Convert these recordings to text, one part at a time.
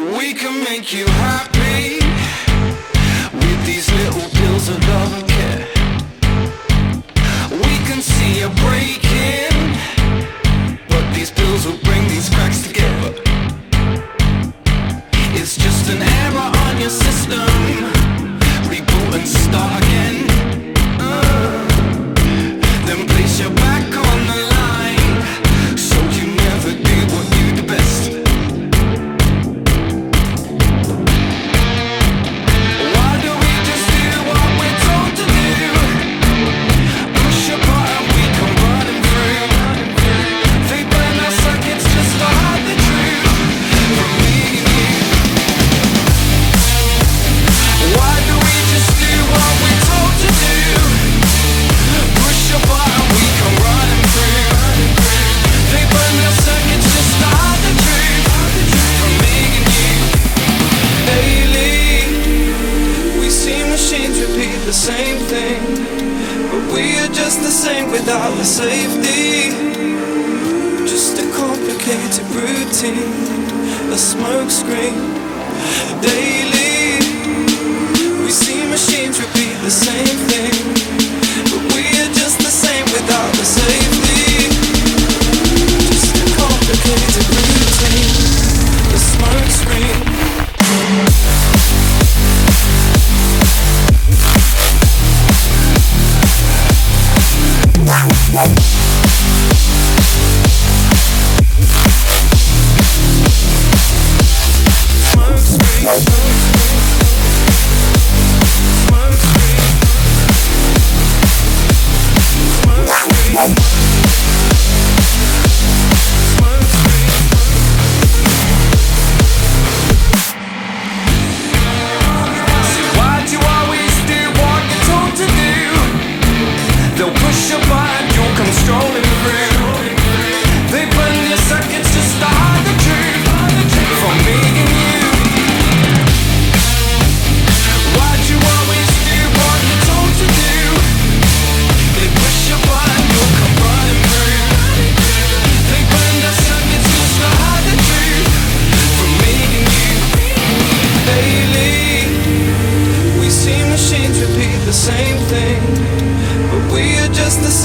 We can make you happy With these little pills of love and care We can see a break. the same without the safety. Just a complicated routine, a smokescreen daily.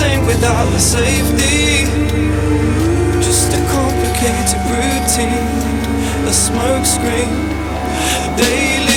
nothing without the safety. Just a complicated routine, a smokescreen. Daily.